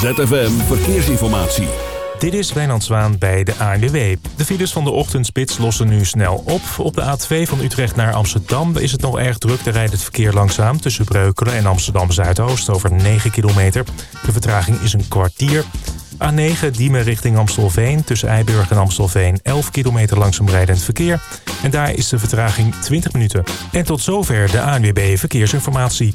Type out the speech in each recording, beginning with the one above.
ZFM Verkeersinformatie. Dit is Wijnand Zwaan bij de ANWB. De files van de ochtendspits lossen nu snel op. Op de A2 van Utrecht naar Amsterdam is het nog erg druk. Daar rijdt het verkeer langzaam tussen Breukelen en Amsterdam Zuidoost over 9 kilometer. De vertraging is een kwartier. A9 Diemen richting Amstelveen. Tussen Eiburg en Amstelveen 11 kilometer langzaam rijdend verkeer. En daar is de vertraging 20 minuten. En tot zover de ANWB Verkeersinformatie.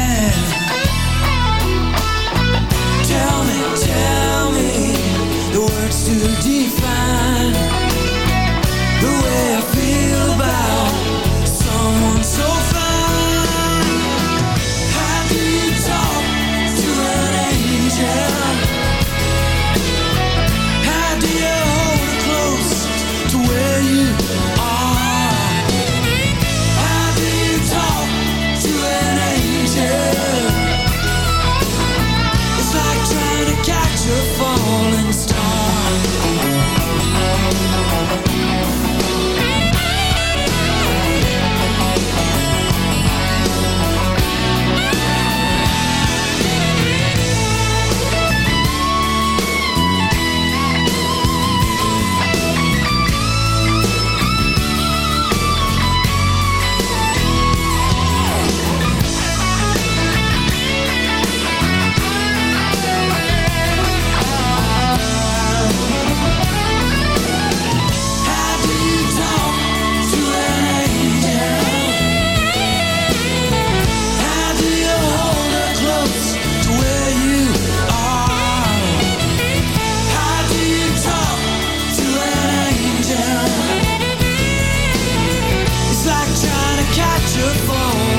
catch a falling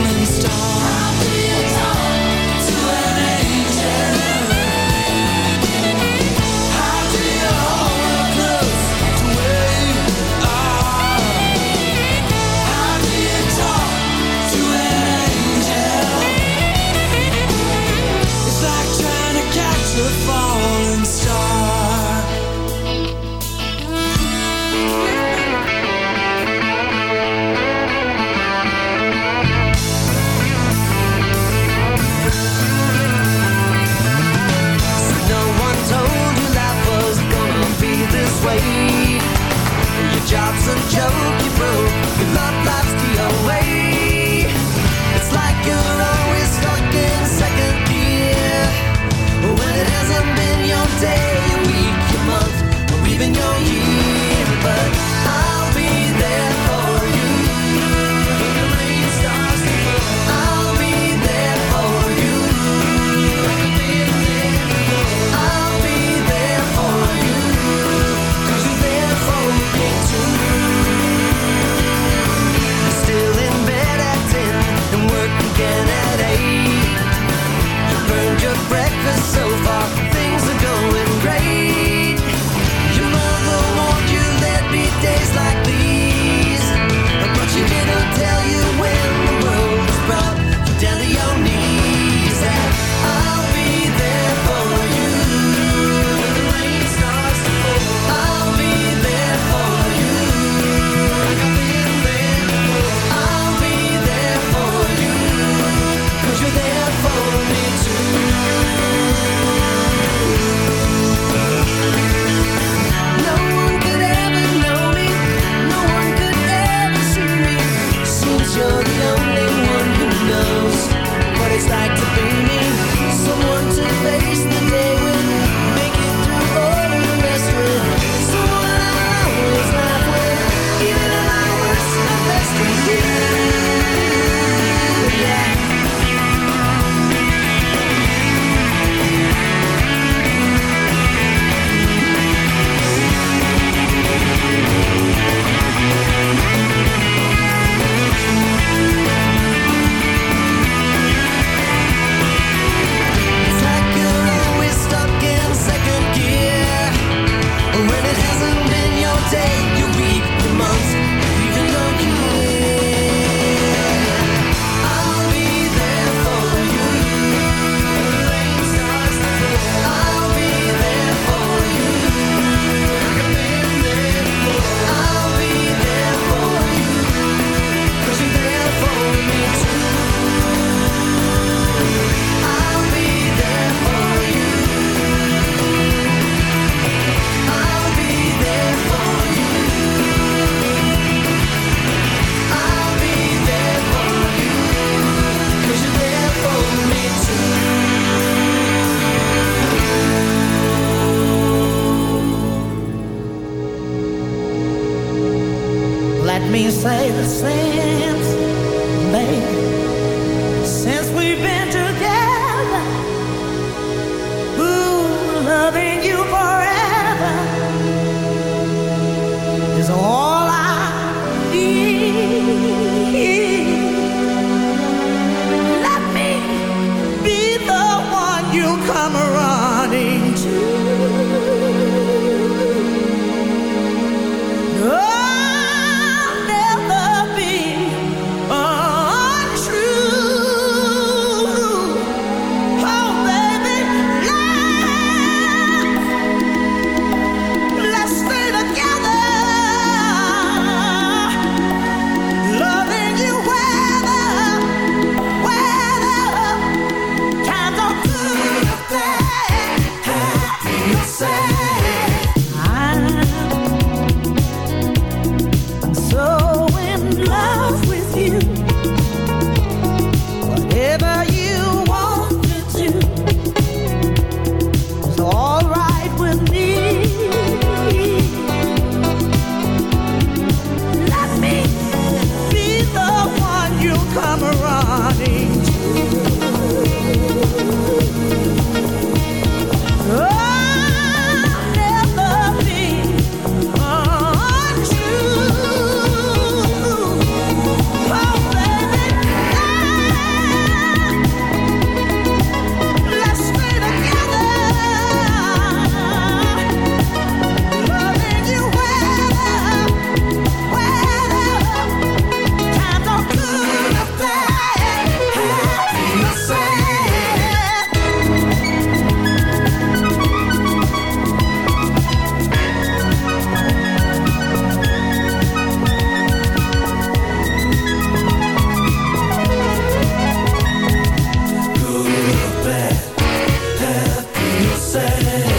say.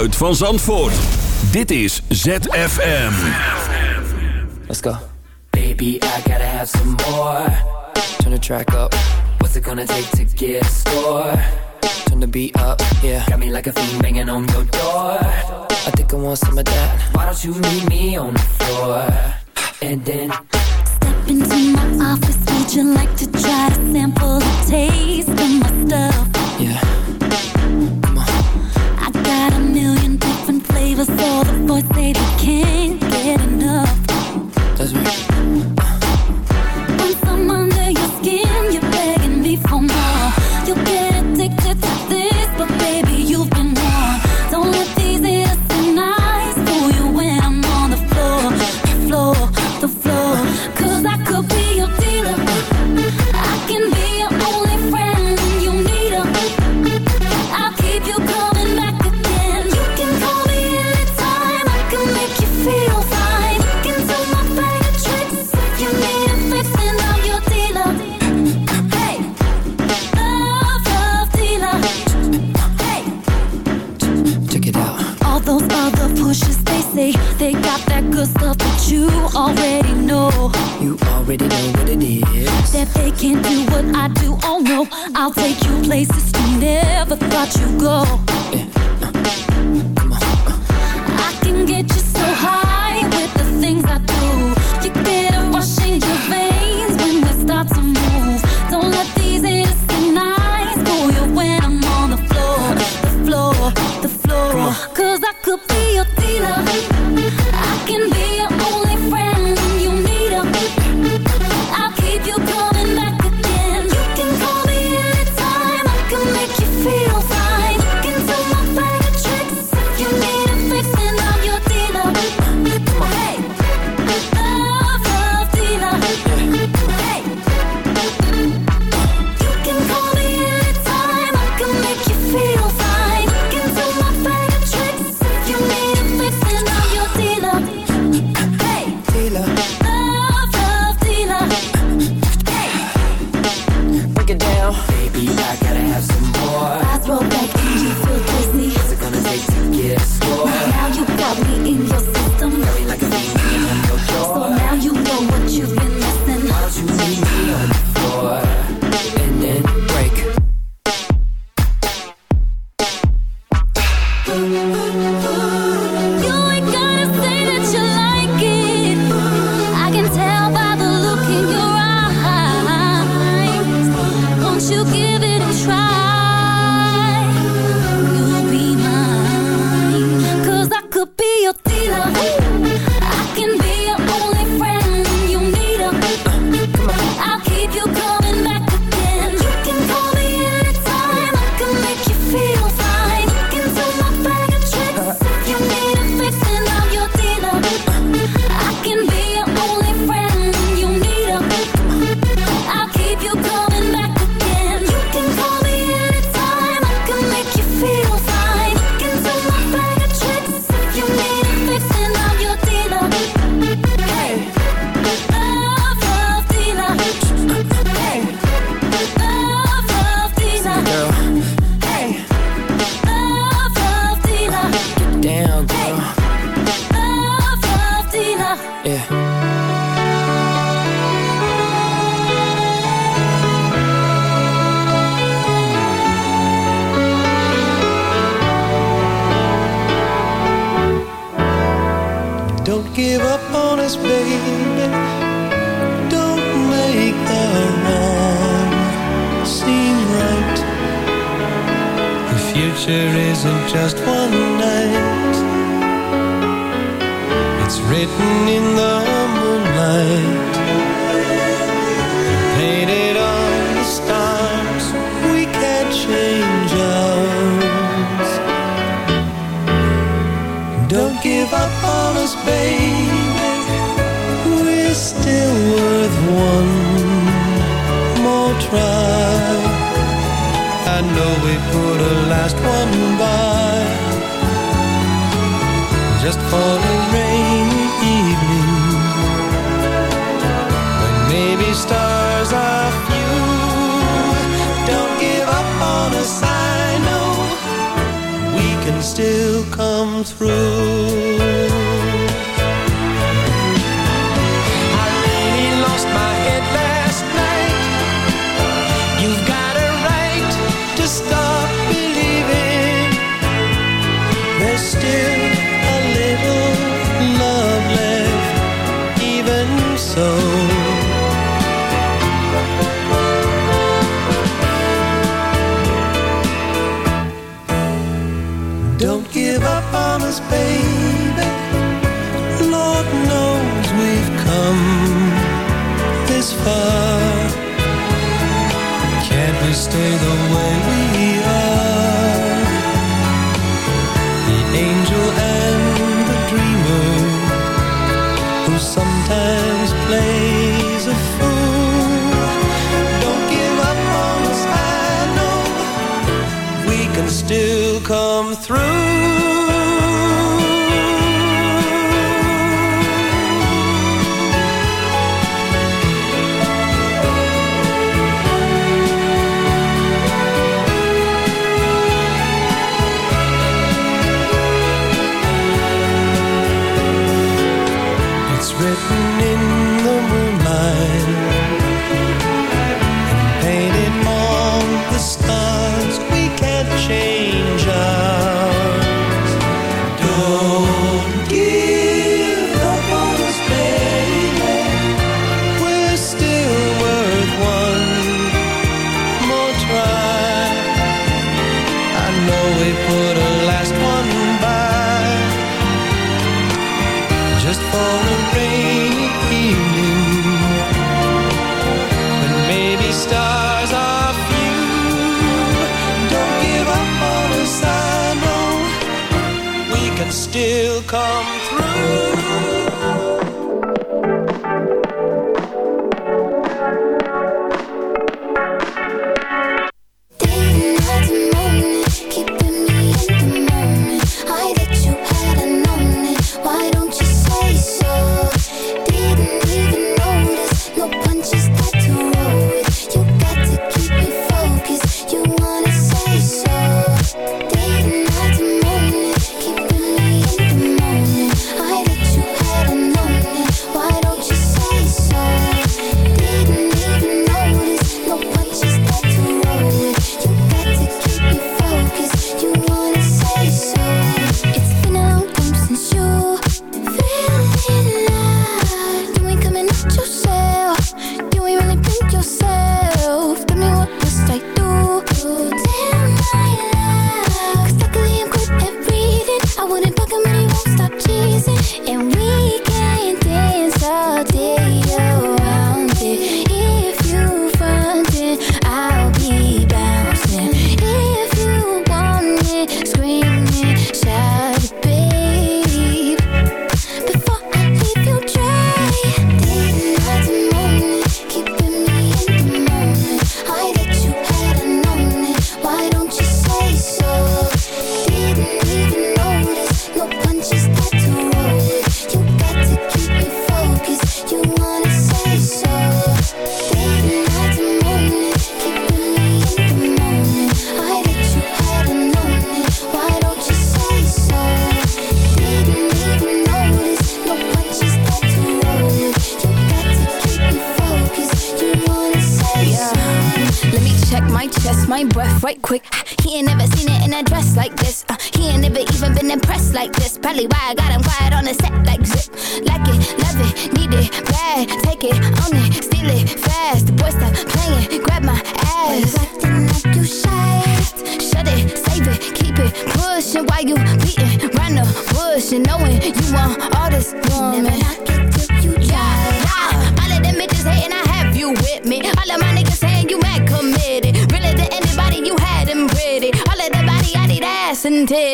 geluid van Zandvoort. Dit is ZFM. Let's go. Baby, I gotta have some more. Turn the track up. What's it gonna take to get score? Turn the beat up, yeah. Got me like a fiend banging on your door. I think I want some of that. Why don't you meet me on the floor? And then... Step into my office. Would you like to try to sample the taste of my stuff? Yeah can't for the last one by. Just for a rainy evening. When maybe stars are few. Don't give up on us, I know. We can still come through.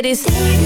And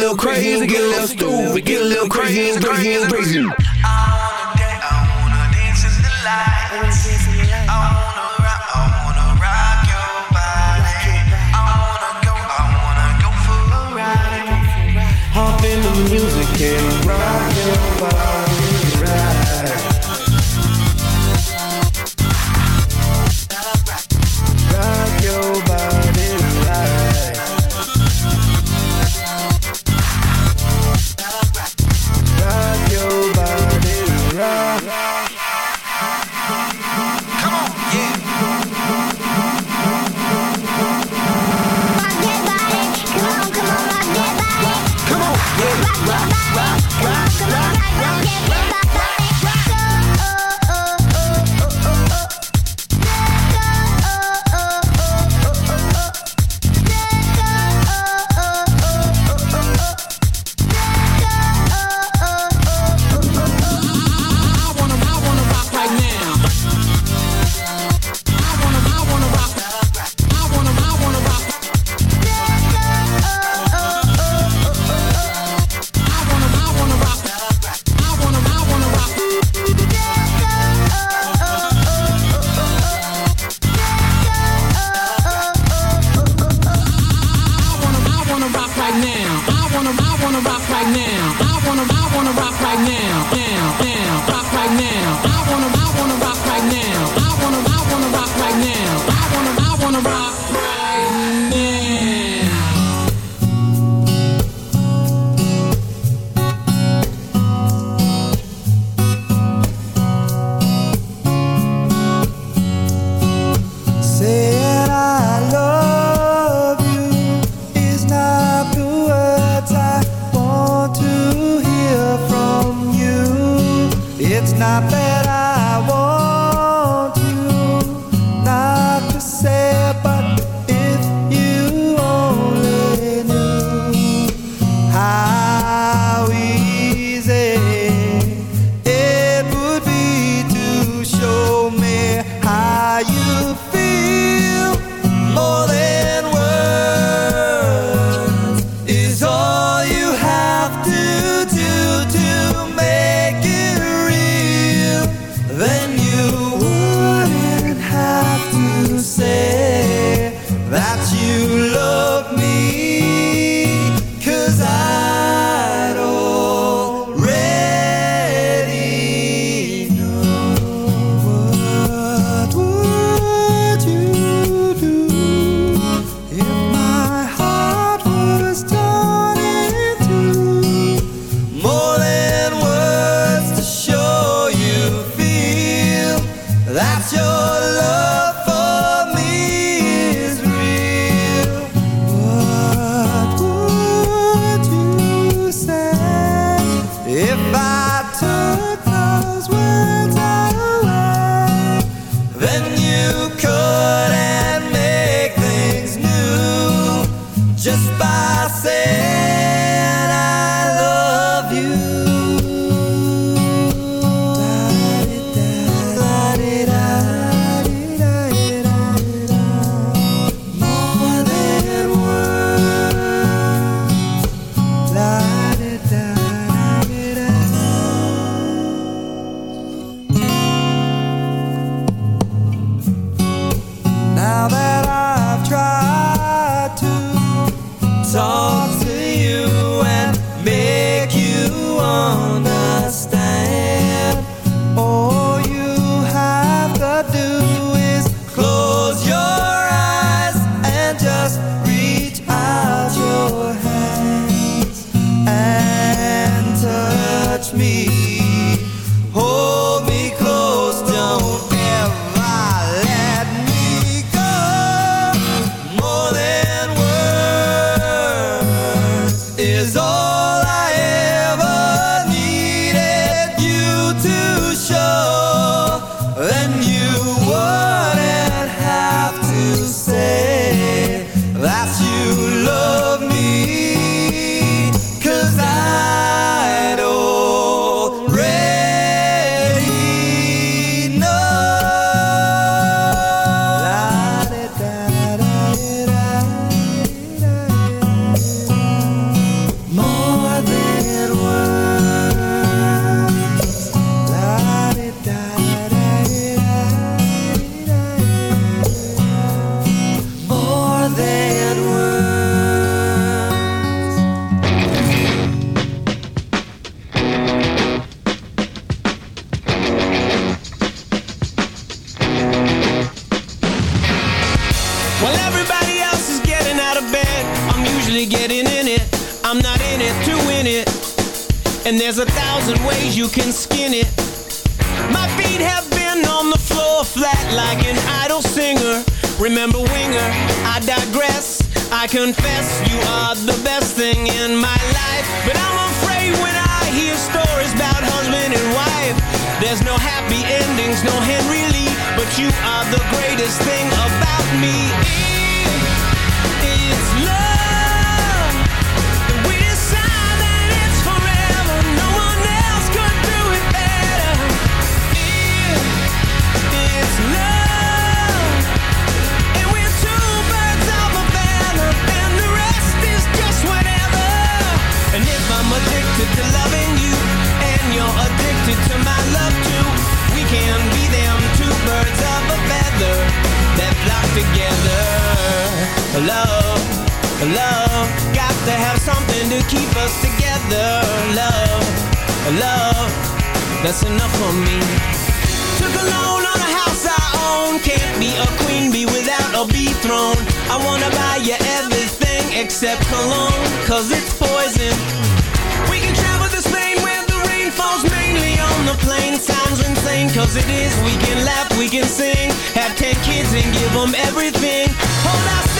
little crazy, get a little stupid, get a little crazy and crazy and crazy. Hop except cologne, cause it's poison. We can travel to Spain where the rain falls mainly on the plain. Sounds insane, cause it is. We can laugh, we can sing, have ten kids and give them everything. Hold ourselves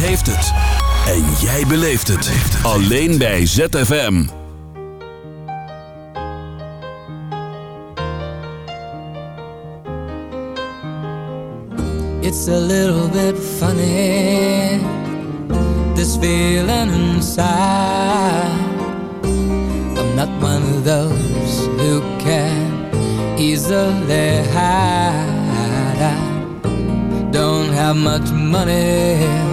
Heeft het. En jij beleeft het. Alleen bij ZFM. It's a little bit funny, this feeling inside. I'm not one of those who can easily hide. I don't have much money,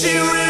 she really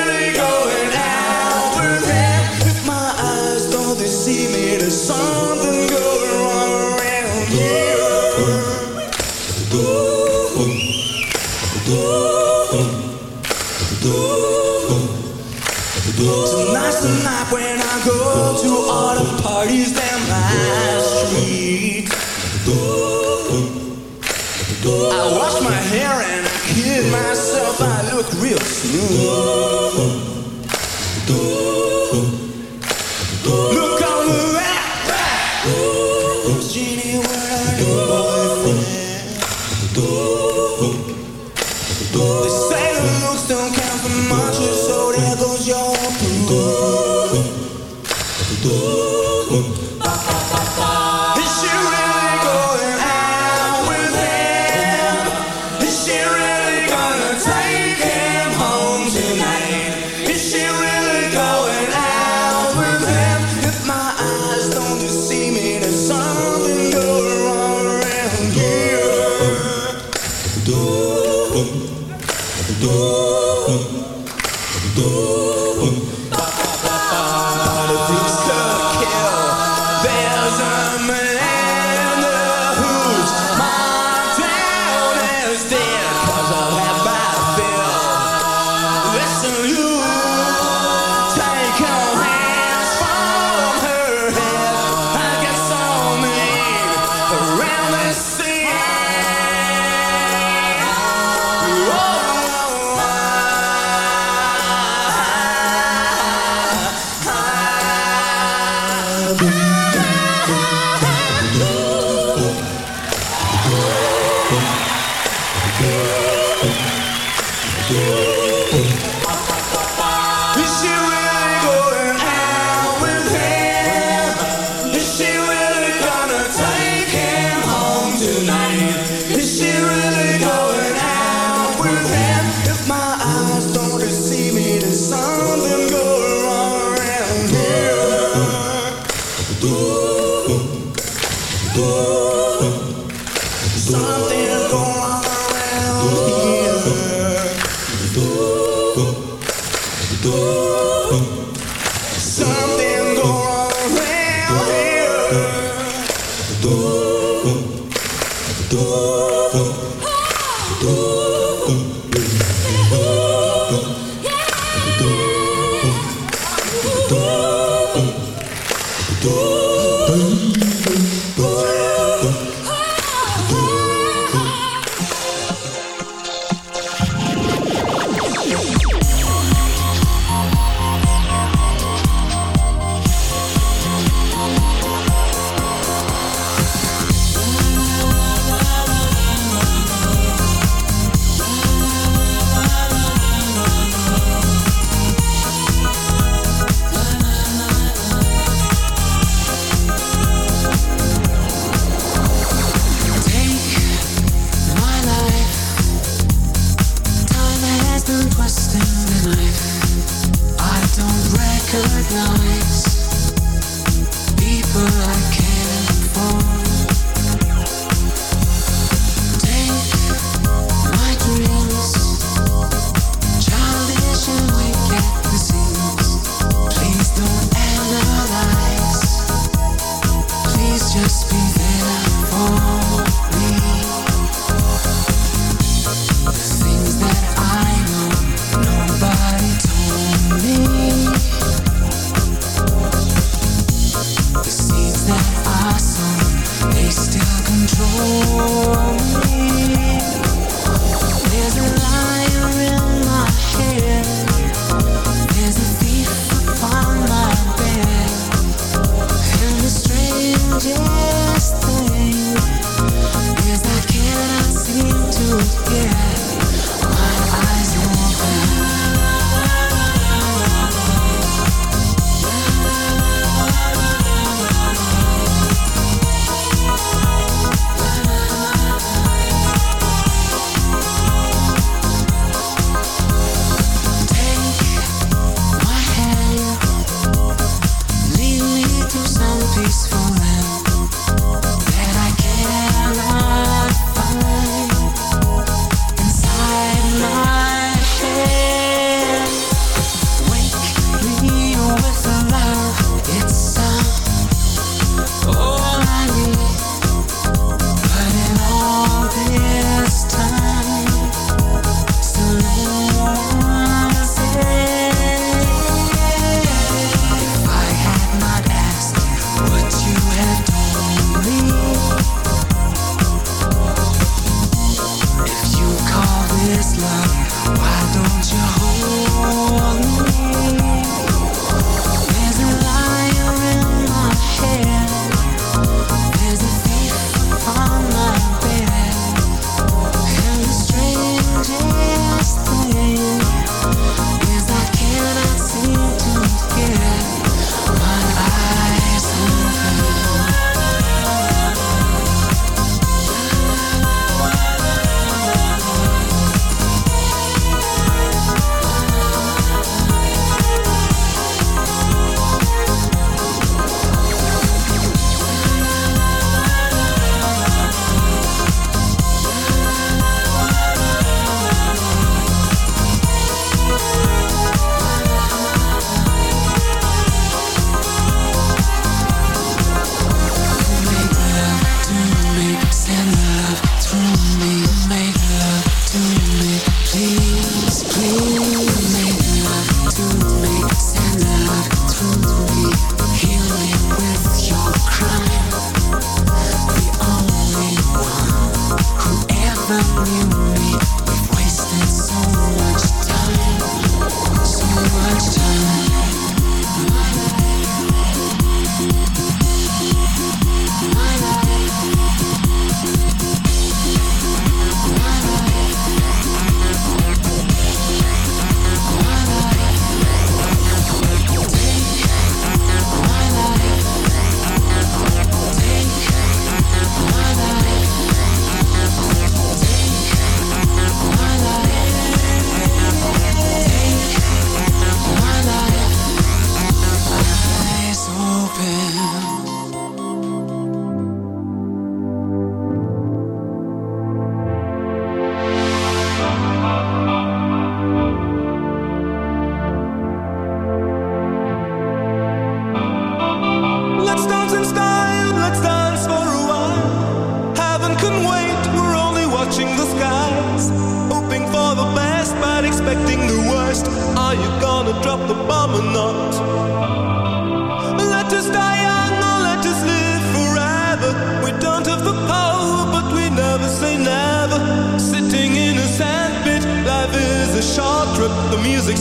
There's a thief on my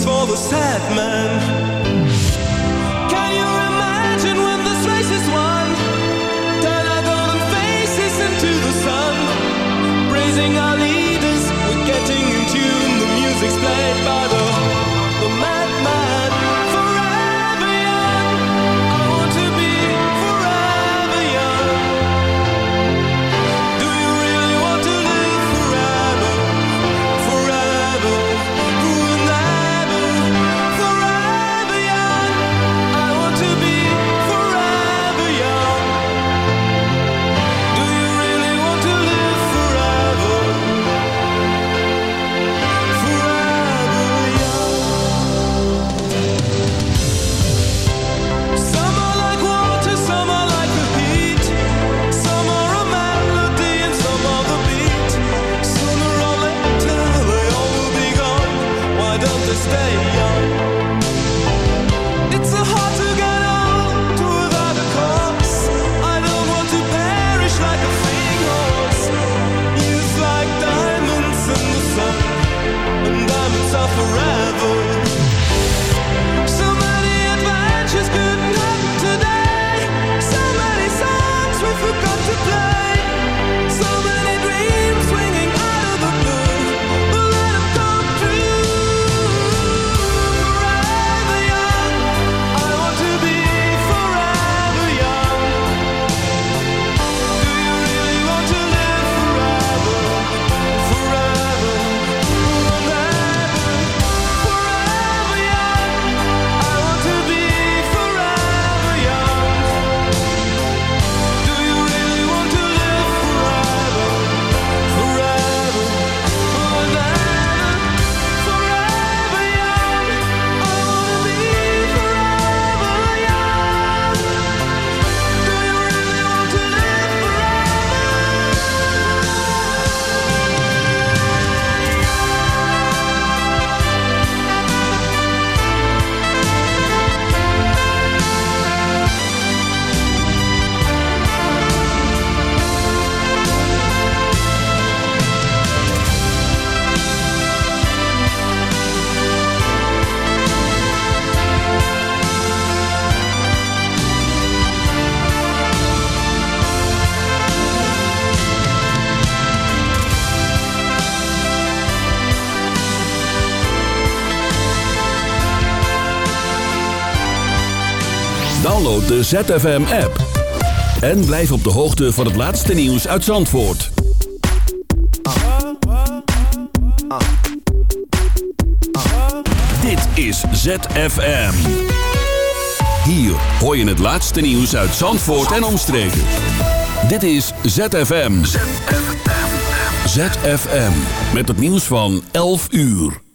for the sad man. de ZFM-app. En blijf op de hoogte van het laatste nieuws uit Zandvoort. Dit is ZFM. Hier hoor je het laatste nieuws uit Zandvoort en omstreken. Dit is ZFM. ZFM. Met het nieuws van 11 uur.